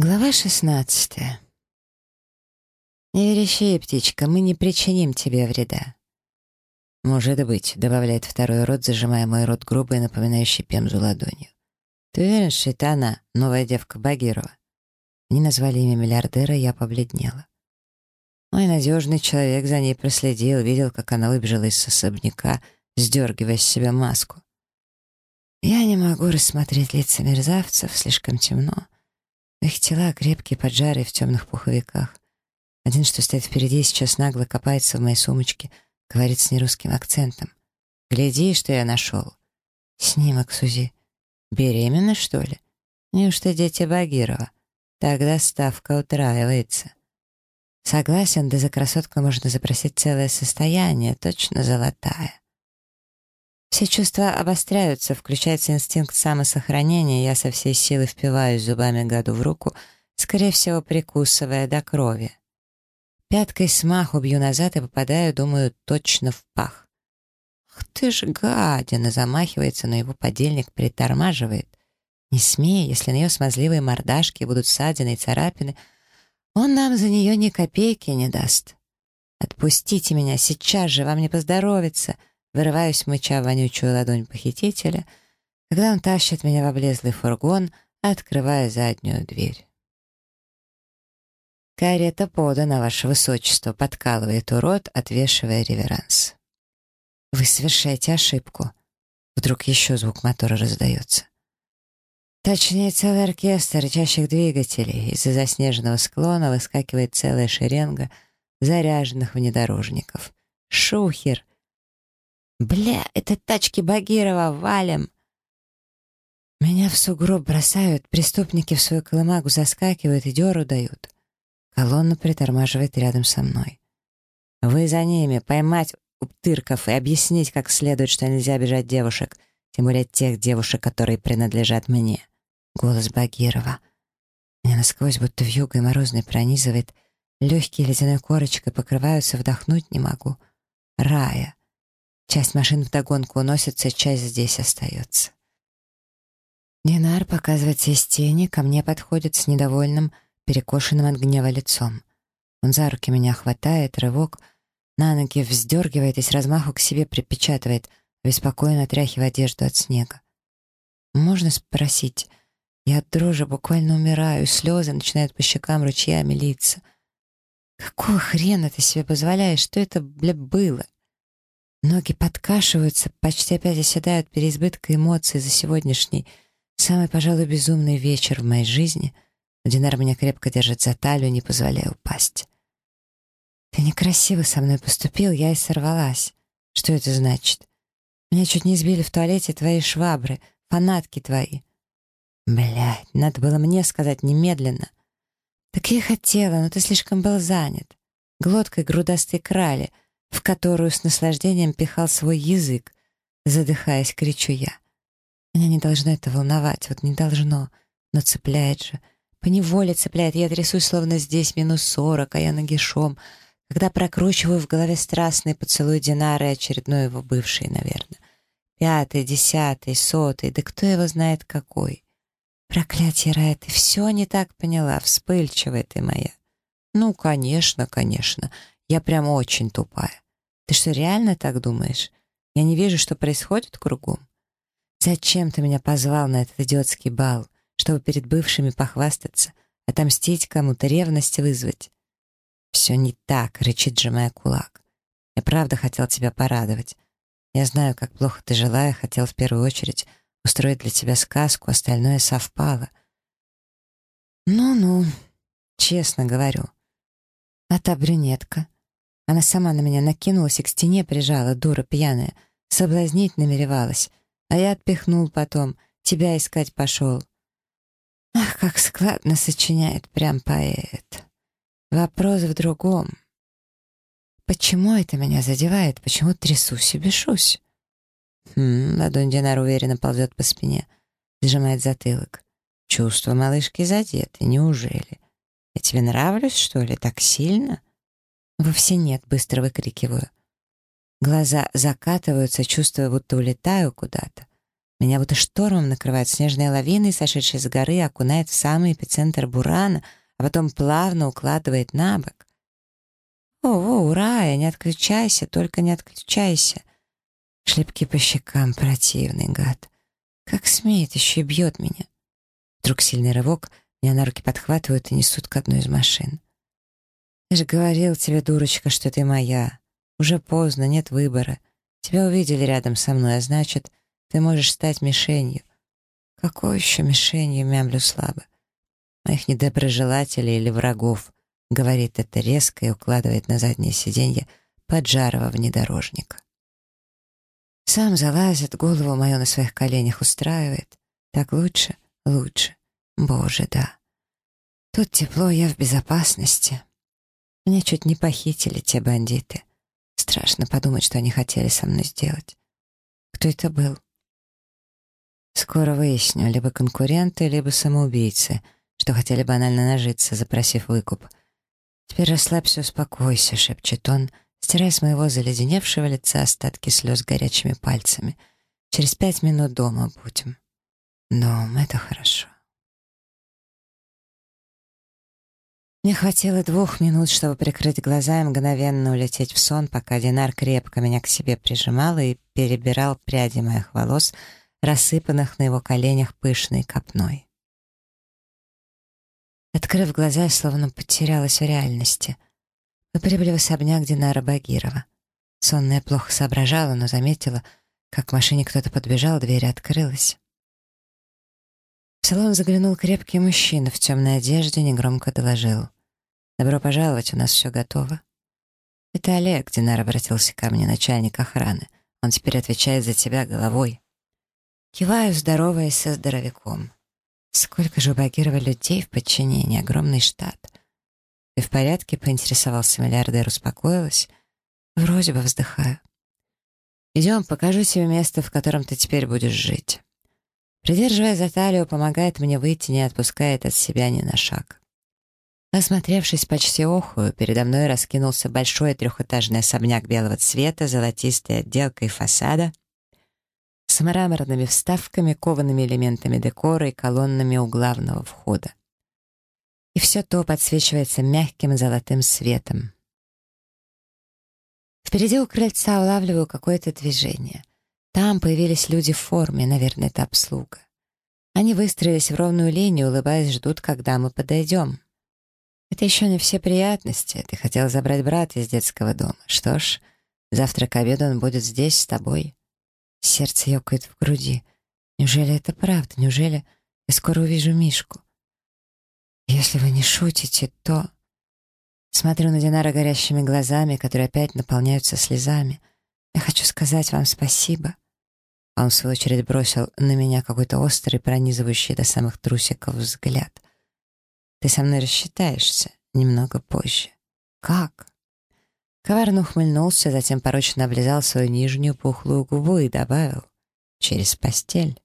Глава шестнадцатая. «Не верещи, птичка, мы не причиним тебе вреда». «Может быть», — добавляет второй рот, зажимая мой рот грубой, напоминающей пемзу ладонью. «Ты уверен, что это она, новая девка Багирова?» Они назвали имя миллиардера, я побледнела. Мой надежный человек за ней проследил, видел, как она выбежала из особняка, сдергивая с себя маску. Я не могу рассмотреть лица мерзавцев, слишком темно. Их тела крепкие, поджарые в темных пуховиках. Один, что стоит впереди, сейчас нагло копается в моей сумочке, говорит с нерусским акцентом. «Гляди, что я нашел». Снимок Сузи. «Беременна, что ли?» «Неужто дети Багирова?» Тогда ставка утраивается. Согласен, да за красотку можно запросить целое состояние, точно золотая. Все чувства обостряются, включается инстинкт самосохранения, я со всей силы впиваюсь зубами гаду в руку, скорее всего, прикусывая до крови. Пяткой смаху бью назад и попадаю, думаю, точно в пах. «Ах ты ж гадина!» замахивается, но его подельник притормаживает. Не смей, если на ее смазливые мордашки будут ссадины и царапины, он нам за нее ни копейки не даст. «Отпустите меня сейчас же, вам не поздоровится!» Вырываюсь, мыча вонючую ладонь похитителя, когда он тащит меня в облезлый фургон, открывая заднюю дверь. «Карета подана, ваше высочество», — подкалывает урод, отвешивая реверанс. «Вы совершаете ошибку». Вдруг еще звук мотора раздается. Точнее, целый оркестр рычащих двигателей. Из-за заснеженного склона выскакивает целая шеренга заряженных внедорожников. «Шухер!» «Бля, это тачки Багирова, валим!» Меня в сугроб бросают, преступники в свою колымагу заскакивают и дёру дают. Колонна притормаживает рядом со мной. «Вы за ними, поймать уптырков и объяснить как следует, что нельзя бежать девушек, тем более тех девушек, которые принадлежат мне». Голос Багирова. Меня насквозь будто вьюгой морозной пронизывает, легкие ледяной корочкой покрываются, вдохнуть не могу. Рая. Часть машин вдогонку уносится, часть здесь остается. Динар показывается из тени, ко мне подходит с недовольным, перекошенным от гнева лицом. Он за руки меня хватает, рывок, на ноги вздергивает и с размаху к себе припечатывает, беспокойно отряхивая одежду от снега. «Можно спросить?» Я от дрожи буквально умираю, слезы начинают по щекам ручьями литься. «Какого хрена ты себе позволяешь? Что это, бля, было?» Ноги подкашиваются, почти опять оседают переизбытка эмоций за сегодняшний, самый, пожалуй, безумный вечер в моей жизни. Динар меня крепко держит за талию, не позволяя упасть. «Ты некрасиво со мной поступил, я и сорвалась. Что это значит? Меня чуть не избили в туалете твои швабры, фанатки твои». Блядь, надо было мне сказать немедленно. Так я хотела, но ты слишком был занят. Глоткой грудастой крали — в которую с наслаждением пихал свой язык. Задыхаясь, кричу я. Меня не должно это волновать, вот не должно, но цепляет же. Поневоле цепляет, я трясусь, словно здесь минус сорок, а я нагишом, когда прокручиваю в голове страстный поцелуй Динары, очередной его бывший, наверное. Пятый, десятый, сотый, да кто его знает какой. Проклятие, Рая, ты все не так поняла, вспыльчивая ты моя. Ну, конечно, конечно. Я прям очень тупая. Ты что, реально так думаешь? Я не вижу, что происходит кругом. Зачем ты меня позвал на этот идиотский бал, чтобы перед бывшими похвастаться, отомстить кому-то, ревность вызвать? Все не так, рычит, сжимая кулак. Я правда хотел тебя порадовать. Я знаю, как плохо ты жила, я хотел в первую очередь устроить для тебя сказку, остальное совпало. Ну-ну, честно говорю. А та брюнетка, она сама на меня накинулась и к стене прижала, дура пьяная. Соблазнить намеревалась. А я отпихнул потом. Тебя искать пошел. Ах, как складно сочиняет прям поэт. Вопрос в другом. Почему это меня задевает? Почему трясусь и бешусь? Хм, ладонь Динара уверенно ползет по спине, сжимает затылок. Чувства малышки задеты, неужели? Я тебе нравлюсь, что ли, так сильно? «Вовсе нет», — быстро выкрикиваю. Глаза закатываются, чувствуя, будто улетаю куда-то. Меня будто штормом накрывает снежная лавина, сошедшая с горы, окунает в самый эпицентр бурана, а потом плавно укладывает на бок. «О, о, ура! Не отключайся, только не отключайся!» Шлепки по щекам, противный гад. Как смеет, еще и бьет меня. Вдруг сильный рывок, меня на руки подхватывают и несут к одной из машин. «Я же говорил тебе, дурочка, что ты моя. Уже поздно, нет выбора. Тебя увидели рядом со мной, а значит, ты можешь стать мишенью. Какой еще мишенью, мямлю слабо? Моих недоброжелателей или врагов, говорит это резко и укладывает на заднее сиденье поджарого внедорожника. Сам залазит, голову мою на своих коленях устраивает. Так лучше? Лучше. Боже, да. Тут тепло, я в безопасности. Меня чуть не похитили те бандиты. Страшно подумать, что они хотели со мной сделать. Кто это был? Скоро выясню, либо конкуренты, либо самоубийцы, что хотели банально нажиться, запросив выкуп. «Теперь расслабься, успокойся», — шепчет он, стирая с моего заледеневшего лица остатки слез горячими пальцами. «Через пять минут дома будем». «Дом — это хорошо». Мне хватило двух минут, чтобы прикрыть глаза и мгновенно улететь в сон, пока Динар крепко меня к себе прижимал и перебирал пряди моих волос — рассыпанных на его коленях пышной копной. Открыв глаза, я словно потерялась в реальности. Мы прибыли в особняк Динара Багирова. Сонная плохо соображала, но заметила, как к машине кто-то подбежал, дверь открылась. Салон заглянул крепкий мужчина в темной одежде, негромко доложил. «Добро пожаловать, у нас все готово». «Это Олег», — Динар обратился ко мне, начальник охраны. «Он теперь отвечает за тебя головой». Киваю, здороваясь со здоровяком. Сколько же у Багирова людей в подчинении, огромный штат. «Ты в порядке?» — поинтересовался миллиардер, успокоилась. «Вроде бы вздыхаю». «Идем, покажу тебе место, в котором ты теперь будешь жить». Придерживая за талию, помогает мне выйти, не отпускает от себя ни на шаг. Осмотревшись почти охую, передо мной раскинулся большой трехэтажный особняк белого цвета, золотистой отделкой фасада — с мраморными вставками, коваными элементами декора и колоннами у главного входа. И все то подсвечивается мягким золотым светом. Впереди у крыльца улавливаю какое-то движение. Там появились люди в форме, наверное, это обслуга. Они выстроились в ровную линию, улыбаясь, ждут, когда мы подойдем. Это еще не все приятности. Ты хотел забрать брата из детского дома. Что ж, завтра к обеду он будет здесь с тобой. Сердце ёкает в груди. Неужели это правда? Неужели я скоро увижу Мишку? Если вы не шутите, то... Смотрю на Динара горящими глазами, которые опять наполняются слезами. Я хочу сказать вам спасибо. А он, в свою очередь, бросил на меня какой-то острый, пронизывающий до самых трусиков взгляд. Ты со мной рассчитаешься немного позже. Как? Коварно ухмыльнулся, затем порочно облизал свою нижнюю пухлую губу и добавил «через постель».